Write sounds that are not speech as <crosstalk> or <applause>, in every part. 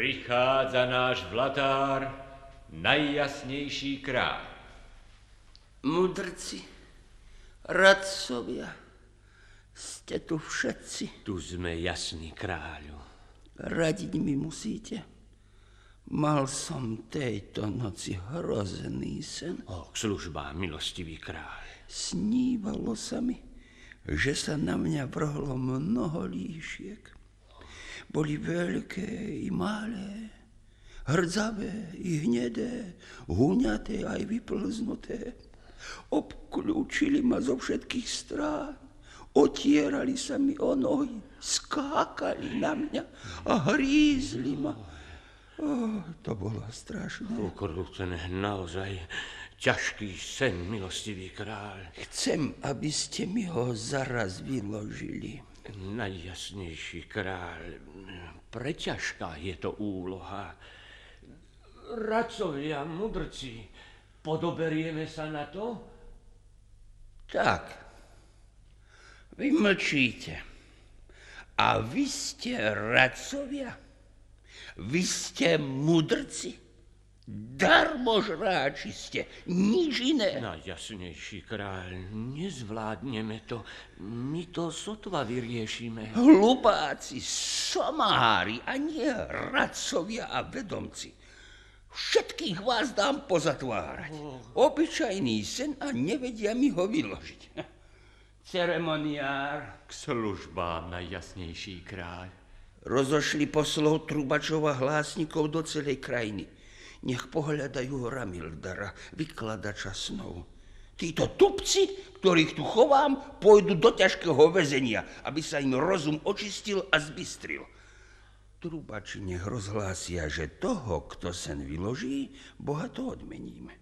Prichádza náš vlatár, najjasnejší kráľ. Mudrci, radcovia, ste tu všetci. Tu sme, jasný kráľu. Radiť mi musíte. Mal som tejto noci hrozný sen. O, k službám, milostivý kráľ. Snívalo sa mi, že sa na mňa vrhlo mnoho líšiek. Boli veľké i malé, hrdzavé i hnedé, huňaté aj vyplznuté. Obklúčili ma zo všetkých strán, otierali sa mi o nohy, skákali na mňa a hrízli ma. Oh, to bolo strašné. Ukrútené, naozaj ťažký sen, milostivý kráľ. Chcem, aby ste mi ho zaraz vyložili. Najjasnejší kráľ, preťažká je to úloha. Radcovia, mudrci, podoberieme sa na to? Tak, vy mlčíte. A vy ste radcovia? Vy ste mudrci? Darmožráči ste, nič iné. Najjasnejší kráľ, nezvládneme to. My to sotva vyriešime. Hlupáci, somári a nie radcovia a vedomci. Všetkých vás dám pozatvárať. Obyčajný sen a nevedia mi ho vyložiť. <laughs> Ceremoniár. K službám, najjasnejší kráľ. Rozošli poslov trubačov a hlásnikov do celej krajiny. Nech pohľadajú Ramildara, vykladača snov. Títo tupci, ktorých tu chovám, pôjdu do ťažkého väzenia, aby sa im rozum očistil a zbystril. Trubači nech rozhlásia, že toho, kto sen vyloží, Boha odmeníme.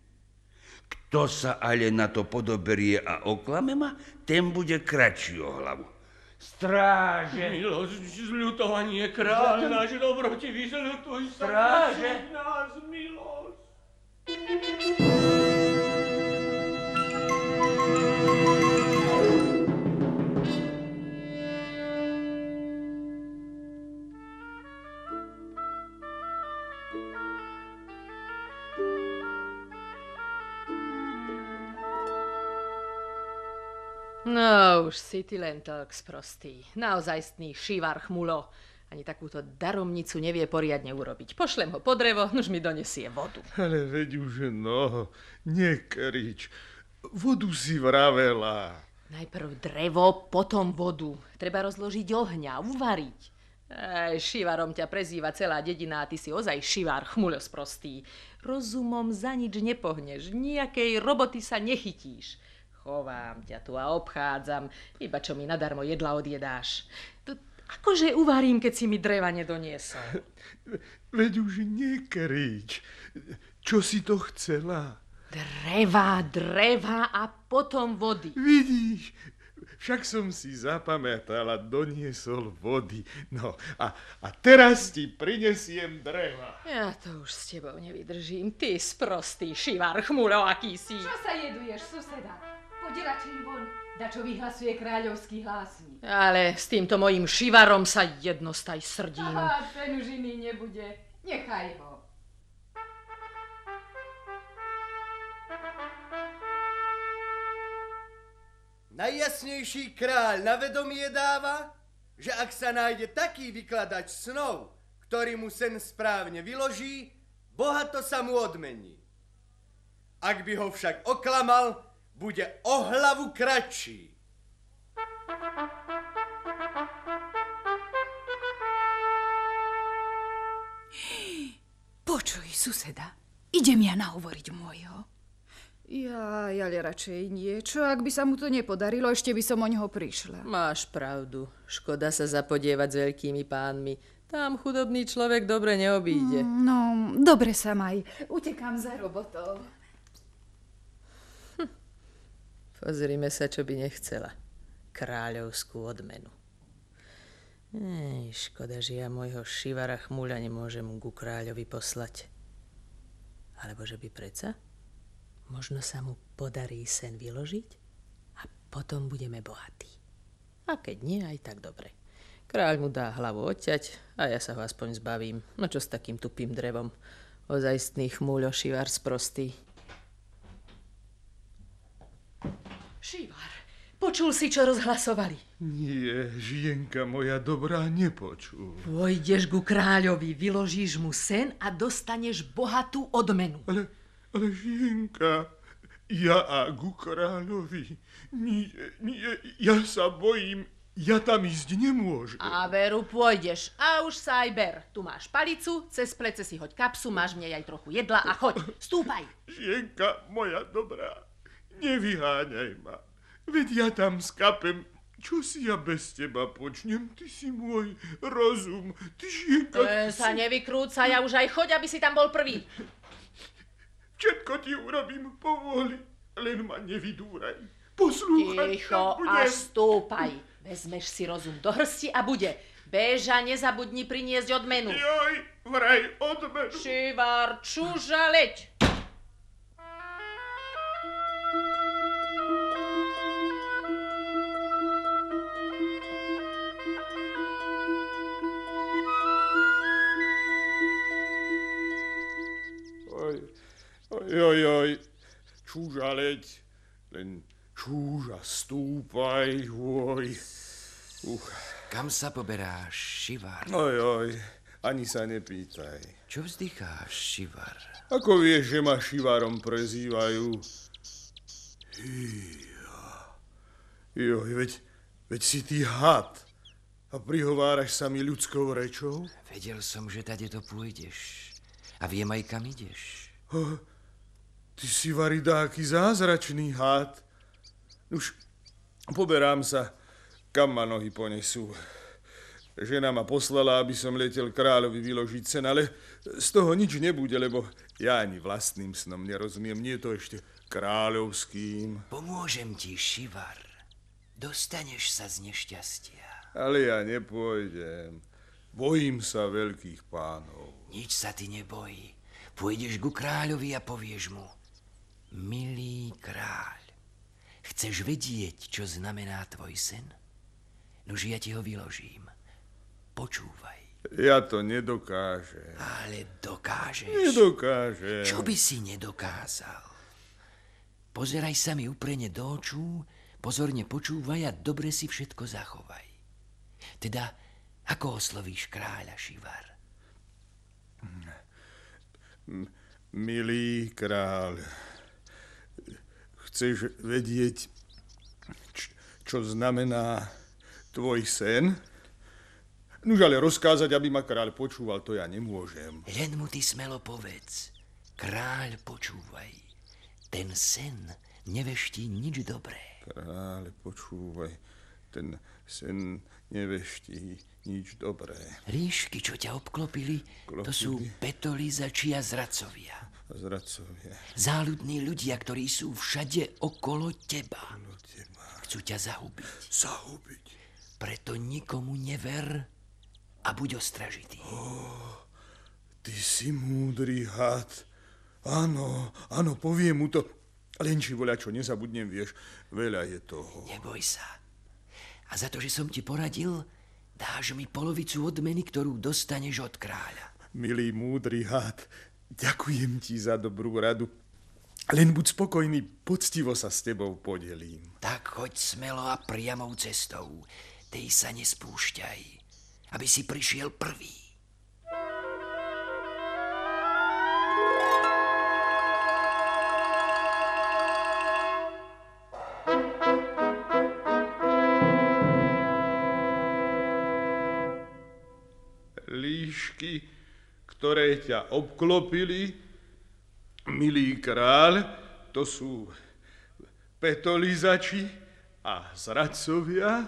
Kto sa ale na to podoberie a oklame ma, ten bude kratší hlavu. Stráže! Milosť, zľutovanie, kráľ náš dobrotivý, zľutuj sa. Stráže! nás milosť. Už si ty len tak sprostý. Naozajstný šivar chmulo. Ani takúto daromnicu nevie poriadne urobiť. Pošlem ho po drevo, už mi donesie vodu. Ale veď už no, nekrič. Vodu si vravela. Najprv drevo, potom vodu. Treba rozložiť ohňa, uvariť. Ej, šivarom ťa prezýva celá dedina a ty si ozaj šivar chmulo sprostý. Rozumom za nič nepohneš, nejakej roboty sa nechytíš. Chovám ťa tu a obchádzam, iba čo mi nadarmo jedla odjedáš. To, akože uvarím, keď si mi dreva nedoniesol? <laughs> Veď už nekrič. Čo si to chcela? Dreva, dreva a potom vody. Vidíš, však som si zapamätala, doniesol vody. No a, a teraz ti prinesiem dreva. Ja to už s tebou nevydržím, ty sprostý šivar chmulo, aký si. Čo sa jeduješ, suseda? Poď radšej von, dačo vyhlasuje kráľovský hlásnik. Ale s týmto mojim šivarom sa jednostaj srdím. Aha, ten už iný nebude. Nechaj ho. Najjasnejší kráľ na vedomie dáva, že ak sa nájde taký vykladač snov, ktorý mu sen správne vyloží, bohato sa mu odmení. Ak by ho však oklamal, bude o hlavu kratší. Počuj, suseda, idem ja nahovoriť môjho. Ja, ale radšej nie. Čo, ak by sa mu to nepodarilo, ešte by som o neho prišla. Máš pravdu. Škoda sa zapodievať s veľkými pánmi. Tam chudobný človek dobre neobíde. Mm, No, dobre sa maj. Utekám za robotou. Pozrime sa, čo by nechcela. Kráľovskú odmenu. Ej, škoda, že ja môjho šivara chmúľa nemôžem ku kráľovi poslať. Alebo že by preca? Možno sa mu podarí sen vyložiť a potom budeme bohatí. A keď nie, aj tak dobre. Kráľ mu dá hlavu odťať a ja sa ho aspoň zbavím. No čo s takým tupým drevom? Ozajstný chmúľo šivár sprostý. Šivar, počul si, čo rozhlasovali? Nie, žienka moja dobrá, nepočul. Pôjdeš ku kráľovi, vyložíš mu sen a dostaneš bohatú odmenu. Ale, ale žienka, ja a ku kráľovi, nie, nie, ja sa bojím, ja tam ísť nemôžem. A veru pôjdeš. A už sa aj ber. Tu máš palicu, cez plece si hoď kapsu, máš v nej aj trochu jedla a choď, stúpaj. Žienka moja dobrá, nevyháňaj ma. Veď ja tam skapem, čo si ja bez teba počnem? Ty si môj rozum, ty žienka... E, sa nevykrúca, ja už aj choď, aby si tam bol prvý. Všetko ti urobím povoli, len ma nevydúraj. Poslúchať Ticho a stúpaj. Vezmeš si rozum do hrsti a bude. Beža, nezabudni priniesť odmenu. Joj, vraj odmenu. Šivar, čuža, leď. Oj, oj, oj, čúža leď, len čúža stúpaj, oj. Uch, Kam sa poberáš, Šivar? oj, oj, ani sa nepýtaj. Čo vzdycháš, Šivar? Ako vieš, že ma šivárom prezývajú? Hýja. Joj, veď, veď si ty had. A prihováraš sa mi ľudskou rečou? Vedel som, že tade to pôjdeš. A viem aj, kam ideš. Ty si varidáky zázračný had. Už poberám sa, kam ma nohy ponesú. Žena ma poslala, aby som letel kráľovi vyložiť sen, ale z toho nič nebude, lebo ja ani vlastným snom nerozumiem, nie to ešte kráľovským. Pomôžem ti, Šivar. Dostaneš sa z nešťastia. Ale ja nepôjdem. Bojím sa veľkých pánov. Nič sa ty nebojí. Pôjdeš ku kráľovi a povieš mu. Milý kráľ, chceš vedieť, čo znamená tvoj sen? Nož ja ti ho vyložím. Počúvaj. Ja to nedokážem. Ale dokážeš. Nedokážem. Čo by si nedokázal? Pozeraj sa mi uprene do očú, pozorne počúvaj a dobre si všetko zachovaj. Teda, ako oslovíš kráľa Šivar? Milý kráľ, chceš vedieť, čo znamená tvoj sen? Nuž ale rozkázať, aby ma kráľ počúval, to ja nemôžem. Len mu ty smelo povedz. Kráľ, počúvaj. Ten sen neveští nič dobré. Kráľ, počúvaj, ten sen neveští nič dobré. Ríšky, čo ťa obklopili, to sú petolizači a zradcovia. Zradcovia. Záľudní ľudia, ktorí sú všade okolo teba. Chcú ťa zahubiť. Zahubiť. Preto nikomu never a buď ostražitý. Ty si múdry had. Áno, áno, poviem mu to. Len či voľa čo nezabudnem, vieš, veľa je toho. Neboj sa. A za to, že som ti poradil, dáš mi polovicu odmeny, ktorú dostaneš od kráľa. Milý múdry had, ďakujem ti za dobrú radu. Len buď spokojný, poctivo sa s tebou podelím. Tak choď smelo a priamou cestou. Tej sa nespúšťaj, aby si prišiel prvý. Ktoré ťa obklopili, milý kráľ, to sú petolizači a zradcovia,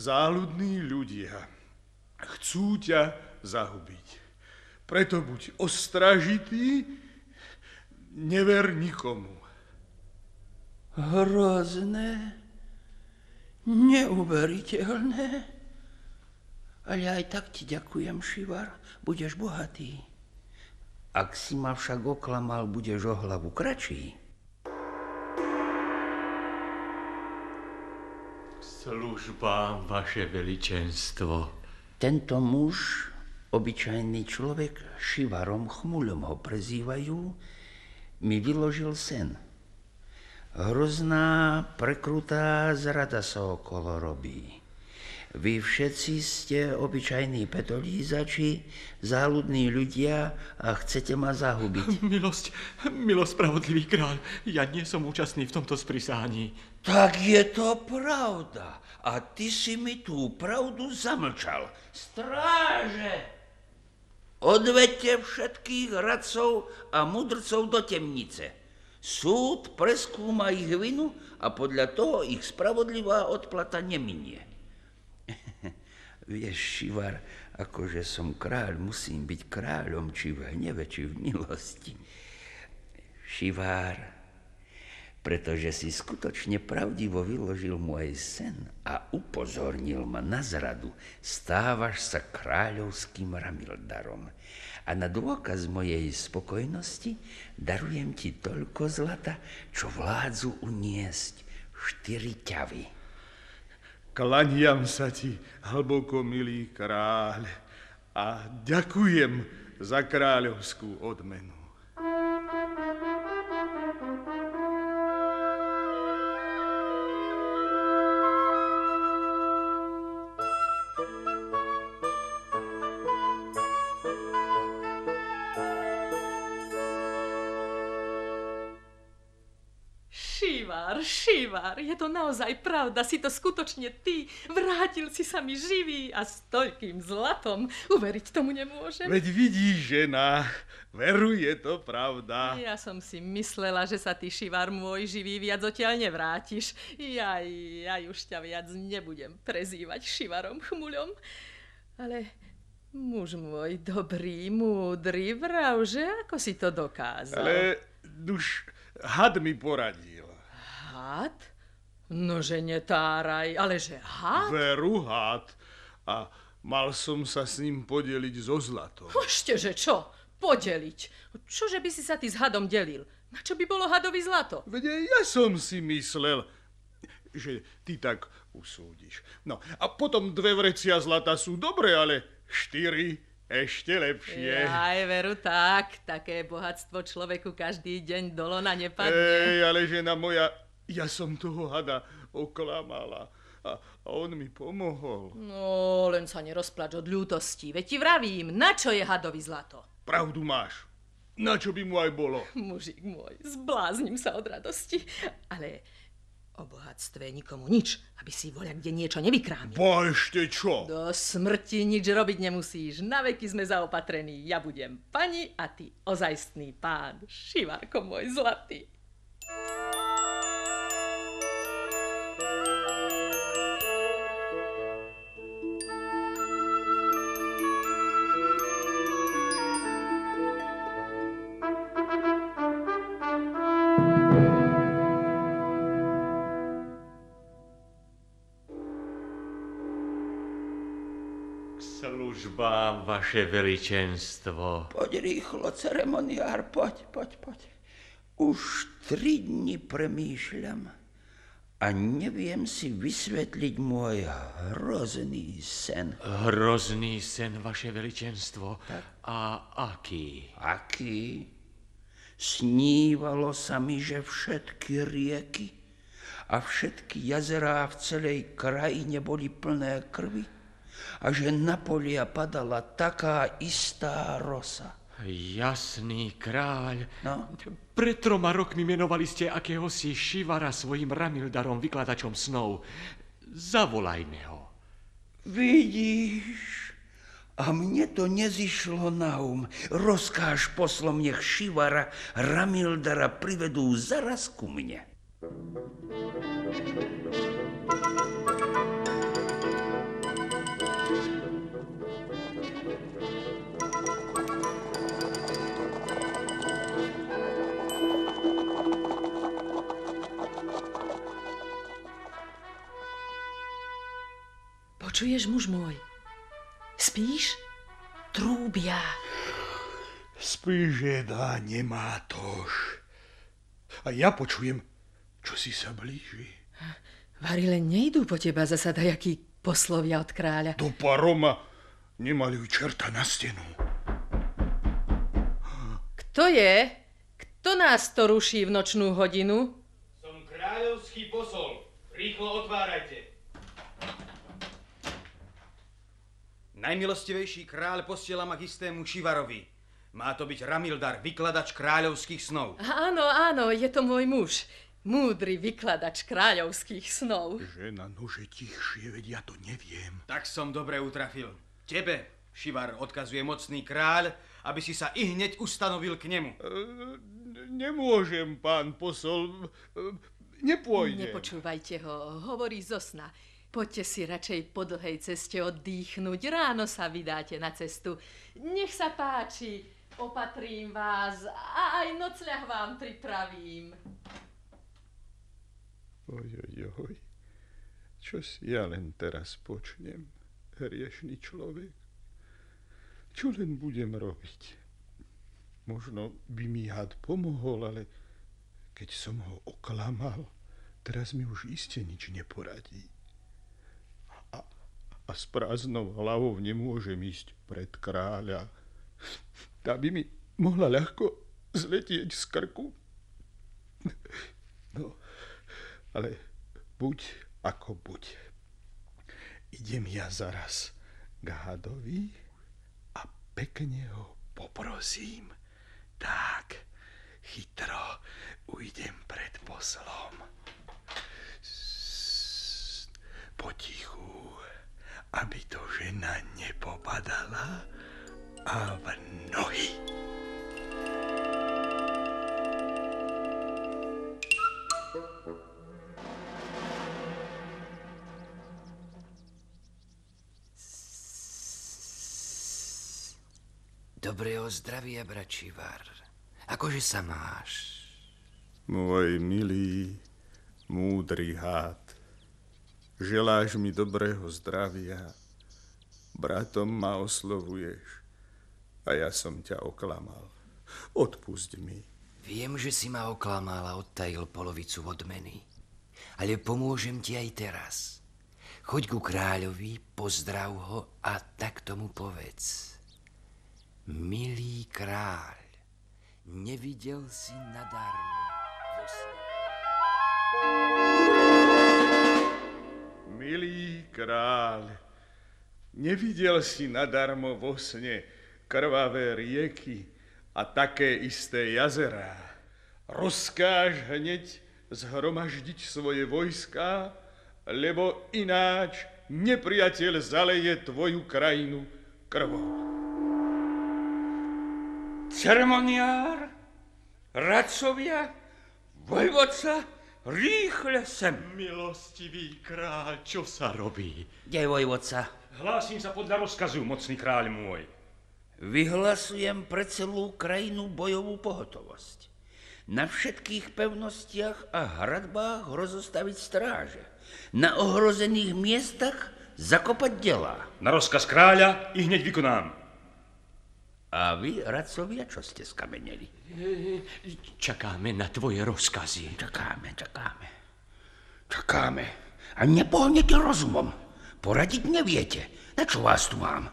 záľudní ľudia. Chcú ťa zahubiť. Preto buď ostražitý, never nikomu. Hrozné, neuveriteľné. Ale aj tak ti ďakujem, Šivar, budeš bohatý. Ak si ma však oklamal, budeš o hlavu kračí. Službám, vaše veličenstvo. Tento muž, obyčajný človek, Šivarom Chmuľom ho prezývajú, mi vyložil sen. Hrozná, prekrutá zrada sa okolo robí. Vy všetci ste obyčajní petolízači, záľudní ľudia a chcete ma zahubiť. <laughs> Milosť, milosť, spravodlivý kráľ, ja nie som účastný v tomto sprisání. Tak je to pravda. A ty si mi tú pravdu zamlčal. Stráže! Odvedte všetkých radcov a mudrcov do temnice. Súd preskúma ich vinu a podľa toho ich spravodlivá odplata neminie. Vieš, Šivar, akože som kráľ, musím byť kráľom, či v hneve, či v milosti. Šivár, pretože si skutočne pravdivo vyložil môj sen a upozornil ma na zradu, stávaš sa kráľovským Ramildarom. A na dôkaz mojej spokojnosti darujem ti toľko zlata, čo vládzu uniesť štyri ťavy. Klaniam sa ti, hlboko milý kráľ, a ďakujem za kráľovskú odmenu. Šivar, je to naozaj pravda, si to skutočne ty. Vrátil si sa mi živý a s toľkým zlatom. Uveriť tomu nemôžem. Veď vidíš, žena, veru je to pravda. Ja som si myslela, že sa ty, Šivar môj živý, viac odtiaľ nevrátiš. Ja, ja už ťa viac nebudem prezývať Šivarom chmuľom. Ale muž môj dobrý, múdry, vrav, že ako si to dokázal? Ale už had mi poradil. Had? Nože netáraj, ale že had? Veru had. A mal som sa s ním podeliť zo zlatom. Ešte, že čo? Podeliť? Čože by si sa ty s hadom delil? Na čo by bolo hadovi zlato? Aj ja som si myslel, že ty tak usúdiš. No a potom dve vrecia zlata sú dobré, ale štyri ešte lepšie. Aj veru tak, také bohatstvo človeku každý deň do lona nepadne. Ej, ale žena moja, ja som toho hada oklamala. A, a on mi pomohol. No, len sa nerozplač od ľútosti. Veď ti vravím, na čo je hadovi zlato? Pravdu máš. Na čo by mu aj bolo? Mužik môj, zbláznim sa od radosti. Ale o bohatstve nikomu nič, aby si voľa kde niečo nevykrámil. Bo ešte čo? Do smrti nič robiť nemusíš. Na veky sme zaopatrení. Ja budem pani a ty ozajstný pán. Šivarko môj zlatý. K vaše veličenstvo. Poď rýchlo, ceremoniár, poď, poď, poď. Už tri dni premýšľam a neviem si vysvetliť môj hrozný sen. Hrozný sen, vaše veličenstvo. A aký? Aký? Snívalo sa mi, že všetky rieky a všetky jazerá v celej krajine boli plné krvi a že na polia padala taká istá rosa. Jasný kráľ. No? Pred troma rokmi menovali ste akéhosi Šivara svojim Ramildarom, vykladačom snov. Zavolajme ho. Vidíš? A mne to nezišlo na um. Rozkáž poslom, nech Šivara Ramildara privedú zaraz ku mne. Počuješ, muž môj? Spíš? Trúbia. Spíš, žena, nemá tož. A ja počujem, čo si sa blíži. Varile, nejdú po teba zasa dajakí poslovia od kráľa. Do paroma nemaluj čerta na stenu. Kto je? Kto nás to ruší v nočnú hodinu? Som kráľovský posol. Rýchlo otvárajte. Najmilostivejší kráľ posiela ma k istému Šivarovi. Má to byť Ramildar, vykladač kráľovských snov. Áno, áno, je to môj muž. Múdry vykladač kráľovských snov. Žena, nože tichšie, veď ja to neviem. Tak som dobre utrafil. Tebe, Šivar, odkazuje mocný kráľ, aby si sa i hneď ustanovil k nemu. E, nemôžem, pán posol. E, nepôjde. Nepočúvajte ho, hovorí zo sna. Poďte si radšej po dlhej ceste oddychnúť. Ráno sa vydáte na cestu. Nech sa páči, opatrím vás a aj nocľah vám pripravím. Oj, oj, oj. Čo si ja len teraz počnem, hriešný človek? Čo len budem robiť? Možno by mi had pomohol, ale keď som ho oklamal, teraz mi už iste nič neporadí a s prázdnou hlavou nemôžem ísť pred kráľa. Tá by mi mohla ľahko zletieť z krku. No, ale buď ako buď. Idem ja zaraz k hadovi a pekne ho poprosím. Tak, chytro ujdem pred poslom. Potichu aby to žena nepopadala a v nohy. Dobrého zdravia, bračívar. Akože sa máš? Môj milý, múdry hád. Želáš mi dobrého zdravia, bratom ma oslovuješ a ja som ťa oklamal. Odpusť mi. Viem, že si ma oklamal a odtajil polovicu odmeny, ale pomôžem ti aj teraz. Choď ku kráľovi, pozdrav ho a tak tomu povedz. Milý kráľ, nevidel si nadarmo vo sne. Milý kráľ, nevidel si nadarmo vo sne krvavé rieky a také isté jazerá. Rozkáž hneď zhromaždiť svoje vojská, lebo ináč nepriateľ zaleje tvoju krajinu krvou. Ceremoniár, radcovia, vojvodca, Rýchle sem. Milostivý kráľ, čo sa robí? Kde vojvodca? Hlásim sa podľa rozkazu, mocný kráľ môj. Vyhlasujem pre celú krajinu bojovú pohotovosť. Na všetkých pevnostiach a hradbách rozostaviť stráže. Na ohrozených miestach zakopať dela. Na rozkaz kráľa i hneď vykonám. A vy, radcovia, čo ste skameneli? Čakáme na tvoje rozkazy. Čakáme, čakáme. Čakáme. A nepohnete rozumom. Poradiť neviete. Na čo vás tu mám?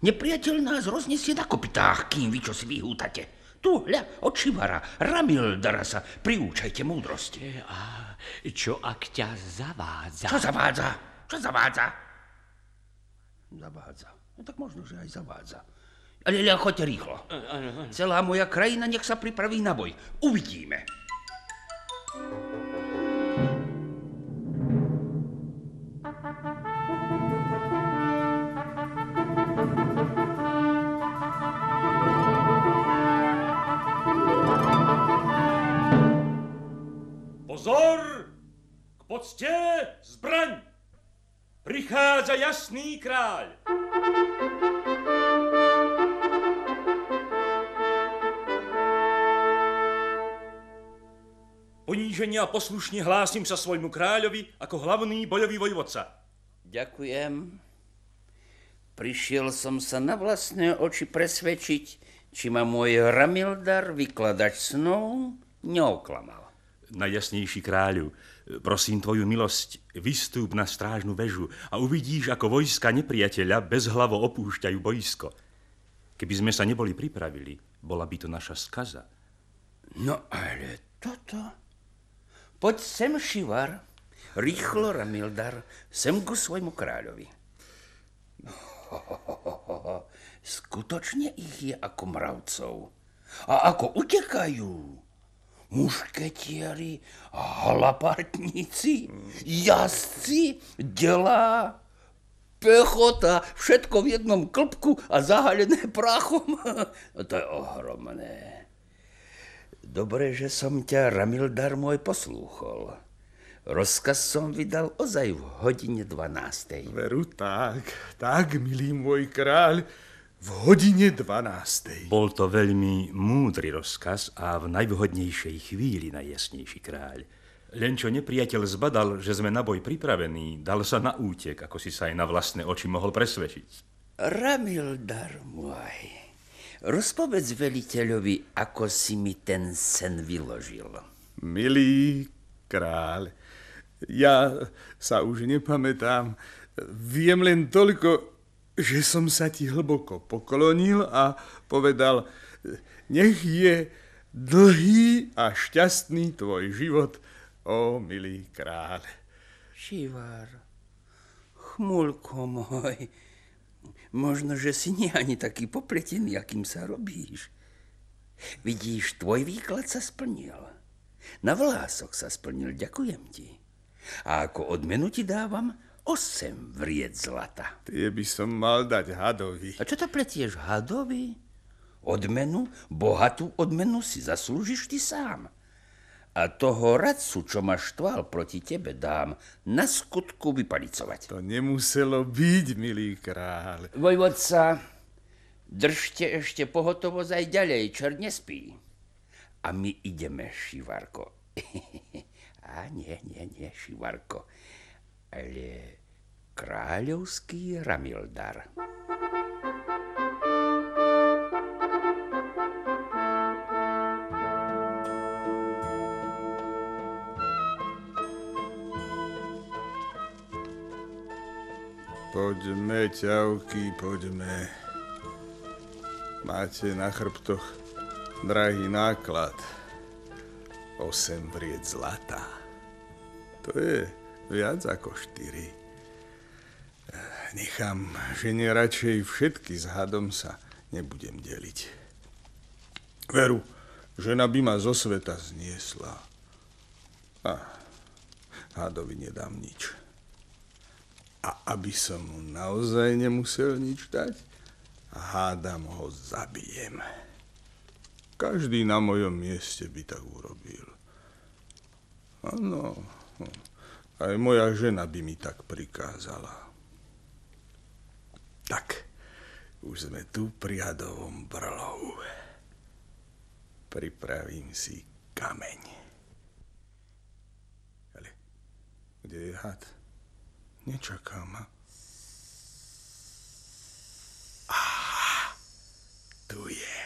Nepriateľ nás roznesie na kopitách, kým vy čo si vyhútate. Tu, hľa, od Šivara, Ramildara sa priúčajte múdrosť. E, a čo ak ťa zavádza? Čo zavádza? Čo zavádza? Zavádza. No tak možno, že aj zavádza. Ale len choďte rýchlo. Celá moja krajina nech sa pripraví na boj. Uvidíme. Pozor! K pocte zbraň! Prichádza jasný kráľ. Poníženie a poslušne hlásim sa svojmu kráľovi ako hlavný bojový vojvodca. Ďakujem. Prišiel som sa na vlastné oči presvedčiť, či ma môj Ramildar, vykladač snov, neoklamal. Najjasnejší kráľu, Prosím tvoju milosť, vystúp na strážnu väžu a uvidíš, ako vojska nepriateľa bezhlavo opúšťajú boisko. Keby sme sa neboli pripravili, bola by to naša skaza. No ale toto... Poď sem, Šivar. Rýchlo, Ramildar, sem ku svojmu kráľovi. <laughs> Skutočne ich je ako mravcov. A ako utekajú. Mušketieri, halapartníci, jazdci, delá, pechota, všetko v jednom klpku a zahalené <laughs> prachom. To je ohromné. Dobre, že som ťa, Ramildar môj, poslúchol. Rozkaz som vydal ozaj v hodine 12. Veru tak, tak, milý môj kráľ, v hodine 12. Bol to veľmi múdry rozkaz a v najvhodnejšej chvíli najjasnejší kráľ. Len čo nepriateľ zbadal, že sme na boj pripravení, dal sa na útek, ako si sa aj na vlastné oči mohol presvedčiť. Ramildar môj, rozpovedz veliteľovi, ako si mi ten sen vyložil. Milý kráľ, ja sa už nepamätám. Viem len toľko, že som sa ti hlboko poklonil a povedal, nech je dlhý a šťastný tvoj život, o milý kráľ. Šivar, chmulko môj, možno, že si nie ani taký popletený, akým sa robíš. Vidíš, tvoj výklad sa splnil. Na vlások sa splnil, ďakujem ti. A ako odmenu ti dávam osem vried zlata. Tie by som mal dať hadovi. A čo to pletieš hadovi? Odmenu, bohatú odmenu si zaslúžiš ty sám. A toho radcu, čo ma štval proti tebe, dám na skutku vypalicovať. To nemuselo byť, milý kráľ. Vojvodca, držte ešte pohotovosť aj ďalej, čer nespí. A my ideme, Šivarko. <laughs> A nie, nie, nie, Šivarko ale kráľovský Ramildar. Poďme, ťavky, poďme. Máte na chrbtoch drahý náklad. Osem vried zlata. To je Viac ako štyri. Nechám žene radšej všetky s hadom sa nebudem deliť. Veru, žena by ma zo sveta zniesla. A hadovi nedám nič. A aby som mu naozaj nemusel nič dať, hádam ho zabijem. Každý na mojom mieste by tak urobil. Áno, aj moja žena by mi tak prikázala. Tak, už sme tu pri hadovom brlohu. Pripravím si kameň. Ale kde je had? Nečaká ma. Aha, tu je.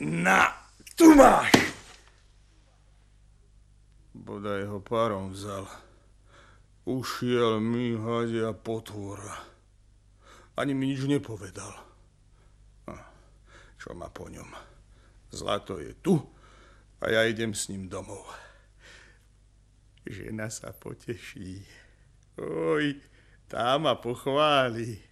Na, tu máš! Bodaj ho párom vzal. Ušiel mi hadia potvora. Ani mi nič nepovedal. Čo má po ňom? Zlato je tu a ja idem s ním domov. Žena sa poteší. Oj, tá ma pochváli.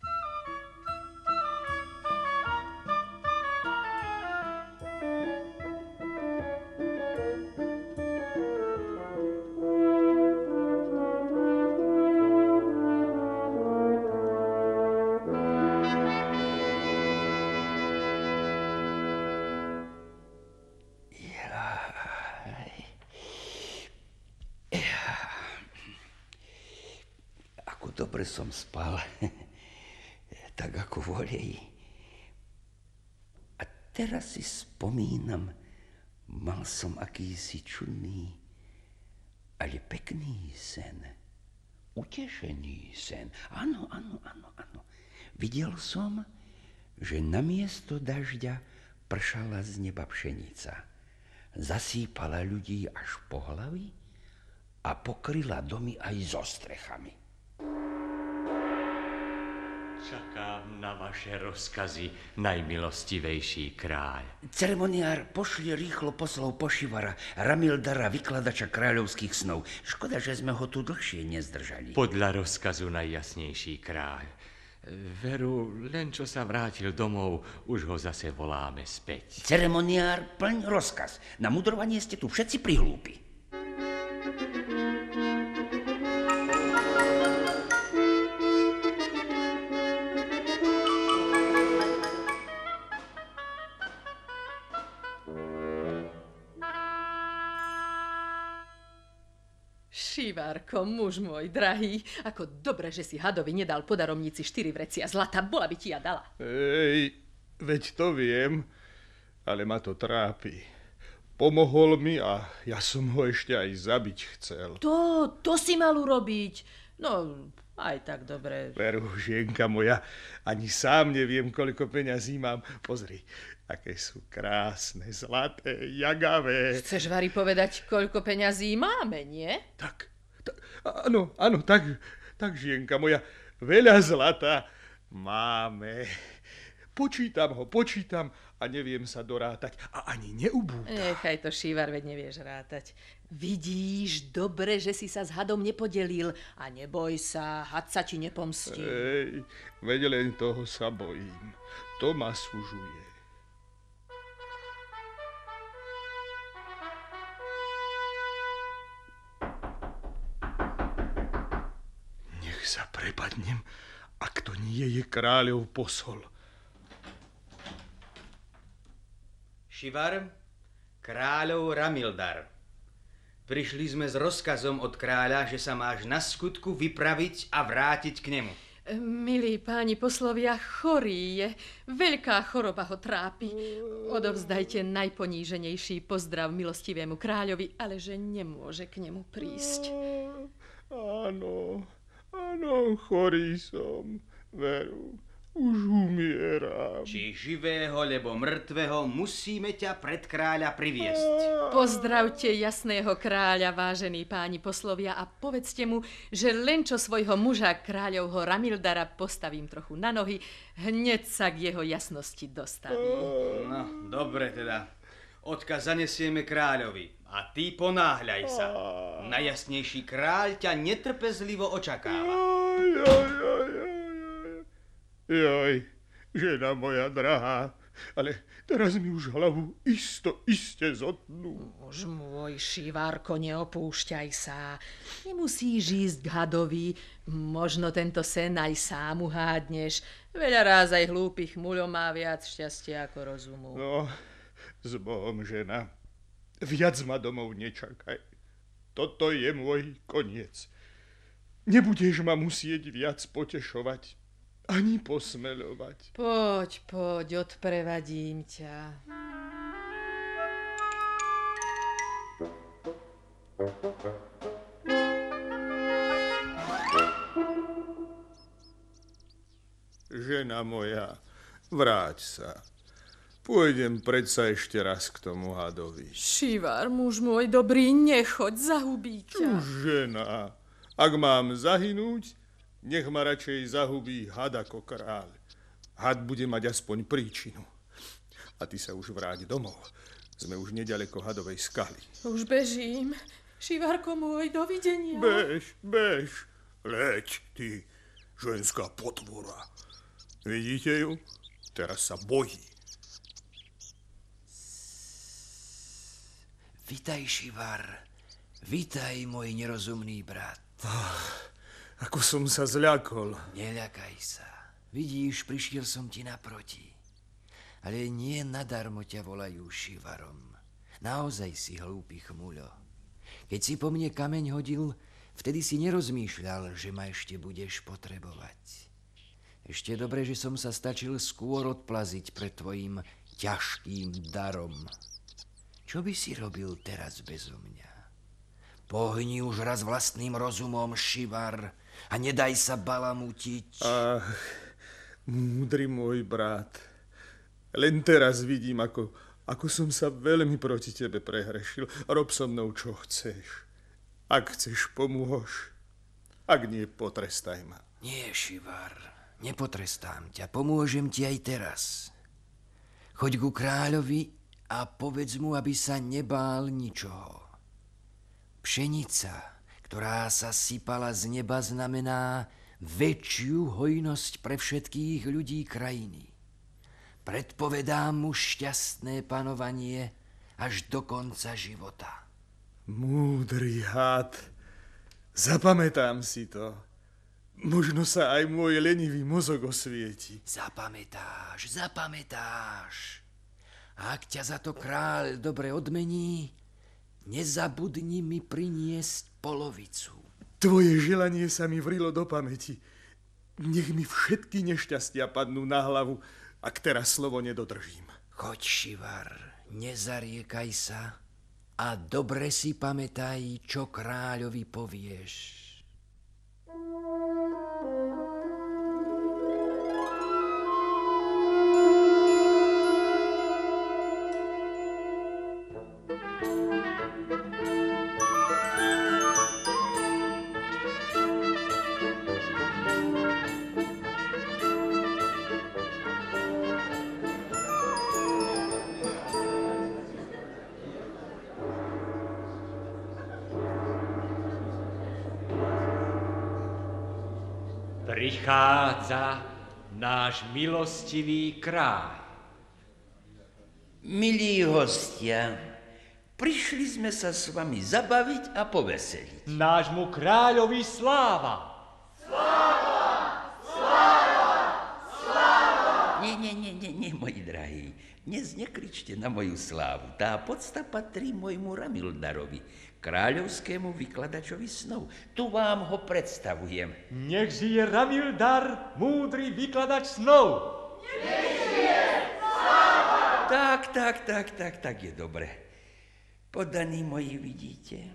Akýsi čudný, ale pekný sen. Utešený sen. Áno, áno, áno, áno. Videl som, že namiesto dažďa pršala z neba pšenica. Zasýpala ľudí až po hlavy a pokryla domy aj so strechami. Čakám na vaše rozkazy, najmilostivejší kráľ. Ceremoniár pošli rýchlo poslov Pošivara, Ramildara, vykladača kráľovských snov. Škoda, že sme ho tu dlhšie nezdržali. Podľa rozkazu najjasnejší kráľ. Veru, len čo sa vrátil domov, už ho zase voláme späť. Ceremoniár, plň rozkaz. Na mudrovanie ste tu všetci prihlúpi. Šivárko, muž môj drahý, ako dobre, že si hadovi nedal podaromnici štyri vrecia zlata, bola by ti ja dala. Ej, veď to viem, ale ma to trápi. Pomohol mi a ja som ho ešte aj zabiť chcel. To, to si mal urobiť. No, aj tak dobre. Veru, žienka moja, ani sám neviem, koľko peňazí mám. Pozri, aké sú krásne, zlaté, jagavé. Chceš, Vary, povedať, koľko peňazí máme, nie? Tak áno, áno, tak, tak, žienka moja, veľa zlata máme. Počítam ho, počítam a neviem sa dorátať a ani neubúda. Nechaj to, Šívar, veď nevieš rátať. Vidíš, dobre, že si sa s hadom nepodelil a neboj sa, had sa ti nepomstí. Ej, veď len toho sa bojím. To ma sužuje. Sa prepadnem, ak to nie je kráľov posol. Šivar, kráľov Ramildar. Prišli sme s rozkazom od kráľa, že sa máš na skutku vypraviť a vrátiť k nemu. Milí páni poslovia, chorý je. Veľká choroba ho trápi. Odovzdajte najponíženejší pozdrav milostivému kráľovi, ale že nemôže k nemu prísť. Áno, áno, chorý som, veru. Už umieram. Či živého, lebo mŕtvého, musíme ťa pred kráľa priviesť. Pozdravte jasného kráľa, vážení páni poslovia, a povedzte mu, že len čo svojho muža, kráľovho Ramildara, postavím trochu na nohy, hneď sa k jeho jasnosti dostaví. No, dobre teda. Odkaz zanesieme kráľovi. A ty ponáhľaj sa. Najjasnejší kráľ ťa netrpezlivo očakáva. Aj, aj, aj, aj. Joj, žena moja drahá, ale teraz mi už hlavu isto, iste zotnú. Muž môj, Šivárko, neopúšťaj sa. Nemusíš ísť k hadovi, možno tento sen aj sám uhádneš. Veľa ráz aj hlúpych muľom má viac šťastia ako rozumu. No, s Bohom, žena. Viac ma domov nečakaj. Toto je môj koniec. Nebudeš ma musieť viac potešovať ani posmeľovať. Poď, poď, odprevadím ťa. Žena moja, vráť sa. Pôjdem predsa ešte raz k tomu hadovi. Šivár, muž môj dobrý, nechoď, zahubí ťa. Žena, ak mám zahynúť, nech ma radšej zahubí had ako kráľ. Had bude mať aspoň príčinu. A ty sa už vráť domov. Sme už nedaleko hadovej skaly. Už bežím. Šivárko môj, dovidenia. Bež, bež. Leď, ty, ženská potvora. Vidíte ju? Teraz sa bojí. Vitaj, Šivar. Vitaj, môj nerozumný brat. Oh, ako som sa zľakol. Neľakaj sa. Vidíš, prišiel som ti naproti. Ale nie nadarmo ťa volajú Šivarom. Naozaj si hlúpy chmuľo. Keď si po mne kameň hodil, vtedy si nerozmýšľal, že ma ešte budeš potrebovať. Ešte dobre, že som sa stačil skôr odplaziť pred tvojim ťažkým darom. Čo by si robil teraz bezo mňa? Pohni už raz vlastným rozumom, Šivar, a nedaj sa balamutiť. Ach, múdry môj brat, len teraz vidím, ako, ako som sa veľmi proti tebe prehrešil. Rob so mnou, čo chceš. Ak chceš, pomôž. Ak nie, potrestaj ma. Nie, Šivar, nepotrestám ťa, pomôžem ti aj teraz. Choď ku kráľovi a povedz mu, aby sa nebál ničoho. Pšenica, ktorá sa sypala z neba, znamená väčšiu hojnosť pre všetkých ľudí krajiny. Predpovedám mu šťastné panovanie až do konca života. Múdry had. Zapamätám si to. Možno sa aj môj lenivý mozog osvieti. Zapamätáš, zapamätáš. A ak ťa za to kráľ dobre odmení, nezabudni mi priniesť polovicu. Tvoje želanie sa mi vrilo do pamäti. Nech mi všetky nešťastia padnú na hlavu, ak teraz slovo nedodržím. Choď, Šivar, nezariekaj sa a dobre si pamätaj, čo kráľovi povieš. Prichádza náš milostivý kráľ. Milí hostia, prišli sme sa s vami zabaviť a poveseliť. Nášmu kráľovi sláva. Nie, nie, nie, nie, nie, moji drahí. Dnes nekričte na moju slávu. Tá podsta patrí môjmu Ramildarovi, kráľovskému vykladačovi snov. Tu vám ho predstavujem. Nech žije Ramildar, múdry vykladač snov. Tak, tak, tak, tak, tak je dobre. Podaní moji vidíte,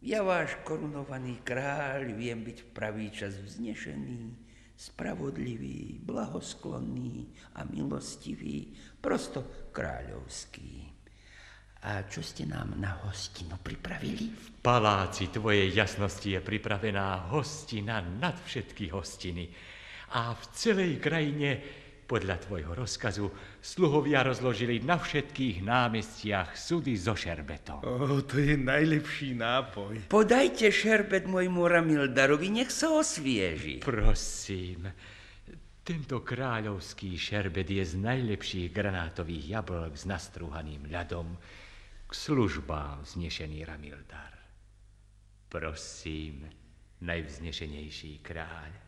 ja váš korunovaný kráľ viem byť v pravý čas vznešený, spravodlivý, blahosklonný a milostivý, prosto kráľovský. A čo ste nám na hostinu pripravili? V paláci tvojej jasnosti je pripravená hostina nad všetky hostiny. A v celej krajine, podľa tvojho rozkazu, sluhovia rozložili na všetkých námestiach sudy so šerbetom. O, to je najlepší nápoj. Podajte šerbet môjmu Ramildarovi, nech sa osvieži. Prosím, tento kráľovský šerbet je z najlepších granátových jablk s nastrúhaným ľadom k službám vznešený Ramildar. Prosím, najvznešenejší kráľ.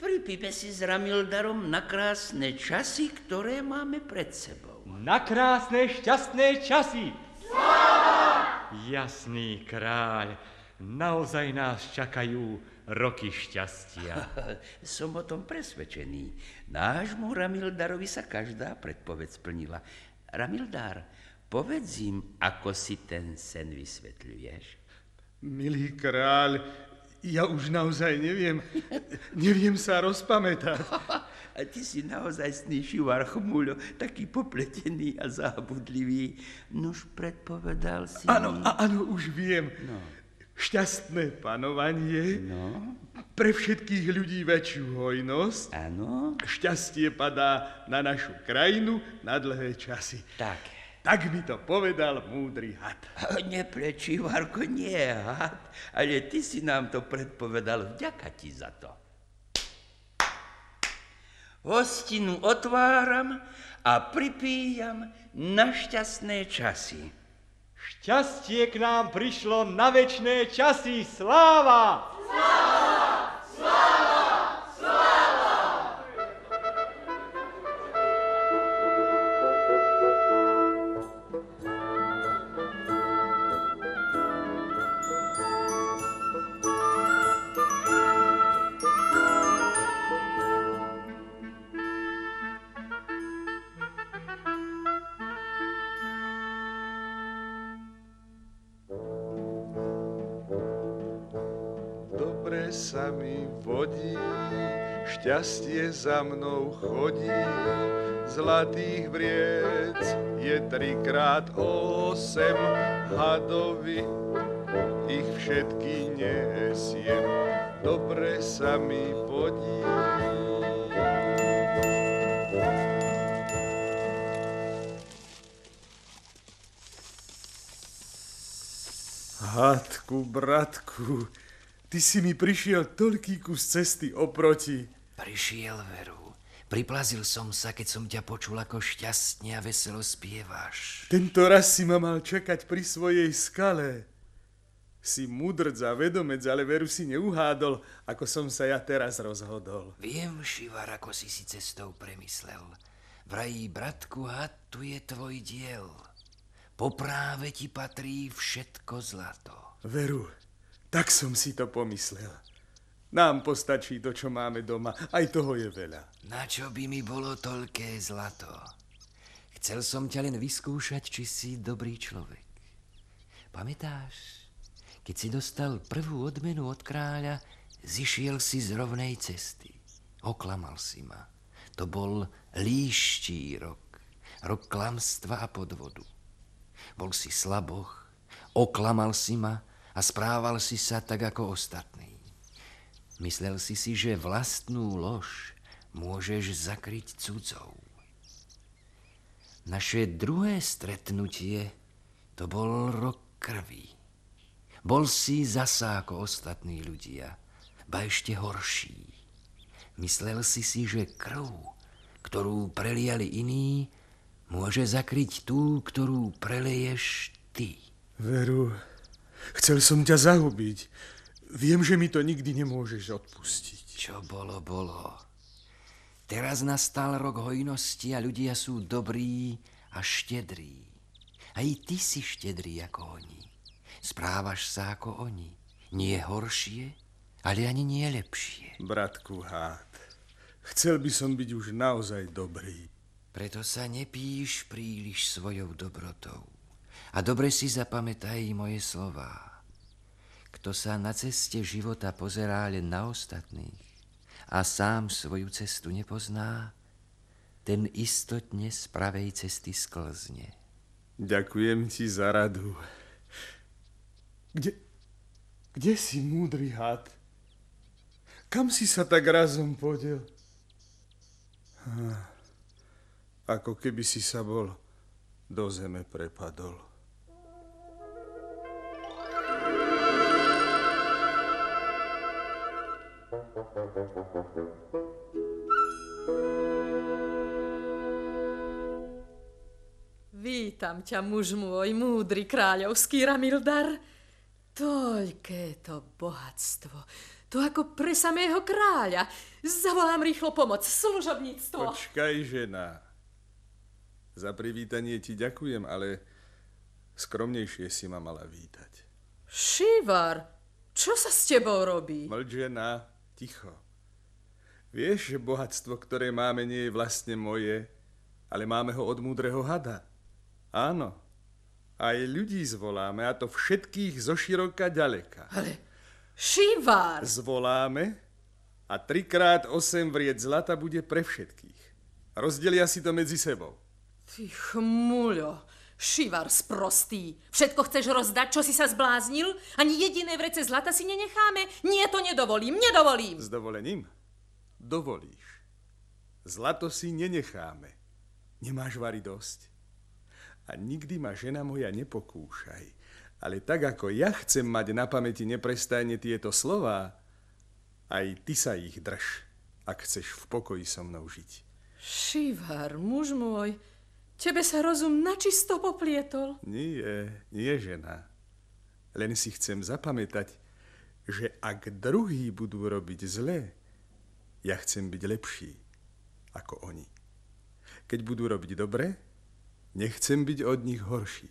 Pripíme si s Ramildarom na krásne časy, ktoré máme pred sebou. Na krásne, šťastné časy! Sláva! Jasný kráľ, naozaj nás čakajú roky šťastia. <laughs> Som o tom presvedčený. Nášmu Ramildarovi sa každá predpoveď splnila. Ramildar, povedz im, ako si ten sen vysvetľuješ. Milý kráľ, ja už naozaj neviem, neviem sa rozpamätať. <laughs> A ty si naozaj sníšivar chmuľo, taký popletený a zábudlivý. Nož predpovedal si Áno, áno, už viem. No. Šťastné panovanie, No, pre všetkých ľudí väčšiu hojnosť, áno, šťastie padá na našu krajinu na dlhé časy. tak. Tak mi to povedal múdry had. Neplečí, Varko, nie had, ale ty si nám to predpovedal, vďaka ti za to. Hostinu otváram a pripíjam na šťastné časy. Šťastie k nám prišlo na večné časy. Sláva! Dobre sa mi vodí, šťastie za mnou chodí, zlatých vriec je trikrát osem hadovi. ich všetky nesiem, dobre sa mi podí. Hatku, bratku, ty si mi prišiel toľký kus cesty oproti. Prišiel, Veru. Priplazil som sa, keď som ťa počul, ako šťastne a veselo spievaš. Tento raz si ma mal čakať pri svojej skale. Si mudrc a vedomec, ale veru si neuhádol, ako som sa ja teraz rozhodol. Viem, Šivar, ako si si cestou premyslel. Vrají, bratku, had, tu je tvoj diel. Po práve ti patrí všetko zlato. Veru, tak som si to pomyslel. Nám postačí to, čo máme doma. Aj toho je veľa. Na čo by mi bolo toľké zlato? Chcel som ťa len vyskúšať, či si dobrý človek. Pamätáš, keď si dostal prvú odmenu od kráľa, zišiel si z rovnej cesty. Oklamal si ma. To bol líští rok. Rok klamstva a podvodu. Bol si slaboch, oklamal si ma a správal si sa tak ako ostatní. Myslel si si, že vlastnú lož môžeš zakryť cudzou. Naše druhé stretnutie to bol rok krvi. Bol si zasa ako ostatní ľudia, ba ešte horší. Myslel si si, že krv, ktorú preliali iní, môže zakryť tú, ktorú preleješ ty. Veru, chcel som ťa zahubiť, Viem, že mi to nikdy nemôžeš odpustiť. Čo bolo, bolo. Teraz nastal rok hojnosti a ľudia sú dobrí a štedrí. Aj ty si štedrý ako oni. Správaš sa ako oni. Nie horšie, ale ani nie lepšie. Bratku Hád, chcel by som byť už naozaj dobrý. Preto sa nepíš príliš svojou dobrotou. A dobre si zapamätaj moje slová. Kto sa na ceste života pozerá len na ostatných a sám svoju cestu nepozná, ten istotne z pravej cesty sklzne. Ďakujem ti za radu. Kde, kde si, múdry had? Kam si sa tak razom podiel? Ako keby si sa bol do zeme prepadol. Vítam ťa, muž môj, múdry kráľovský Ramildar. Toľké to bohatstvo. To ako pre samého kráľa. Zavolám rýchlo pomoc, služobníctvo. Počkaj, žena. Za privítanie ti ďakujem, ale skromnejšie si ma mala vítať. Šivar, čo sa s tebou robí? Mlč, žena, ticho. Vieš, že bohatstvo, ktoré máme, nie je vlastne moje, ale máme ho od múdreho hada. Áno, aj ľudí zvoláme, a to všetkých zo široka ďaleka. Ale Šivár! Zvoláme a trikrát osem vried zlata bude pre všetkých. Rozdelia si to medzi sebou. Ty chmuľo, Šivar sprostý. Všetko chceš rozdať, čo si sa zbláznil? Ani jediné vrece zlata si nenecháme? Nie, to nedovolím, nedovolím. S dovolením? Dovolíš. Zlato si nenecháme. Nemáš vary dosť? A nikdy ma žena moja nepokúšaj. Ale tak ako ja chcem mať na pamäti neprestajne tieto slova, aj ty sa ich drž, ak chceš v pokoji so mnou žiť. Šivar, muž môj, tebe sa rozum načisto poplietol. Nie, nie, žena. Len si chcem zapamätať, že ak druhí budú robiť zle, ja chcem byť lepší ako oni. Keď budú robiť dobre, Nechcem byť od nich horší.